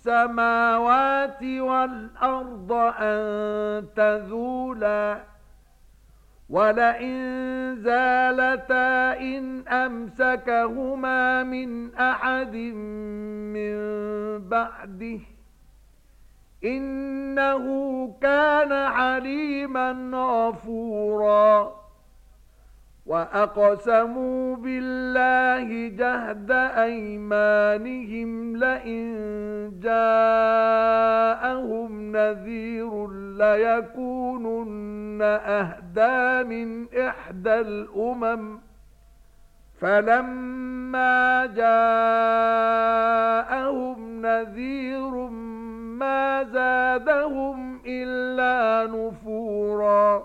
السماوات والأرض أن تذولا ولئن زالتا إن أمسكهما من أحد من بعده إنه كان عليما غفورا وأقسموا بالله جهد أيمانهم لئن جاءهم نذير ليكونن أهدى من إحدى الأمم فلما جاءهم نذير ما زادهم إلا نفورا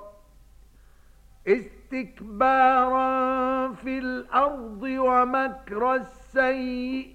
استكبارا في الأرض ومكر السيء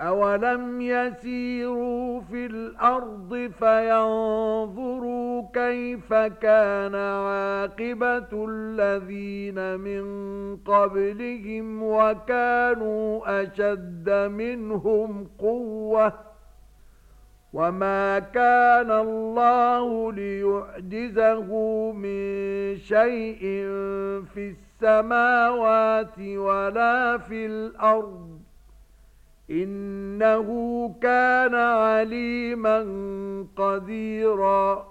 أولم يسيروا في الأرض فينظروا كيف كان عاقبة الذين من قبلهم وكانوا أشد منهم قوةً وما كان الله ليعجزه من شيء في السماوات ولا في الأرض إنه كان عليما قديراً.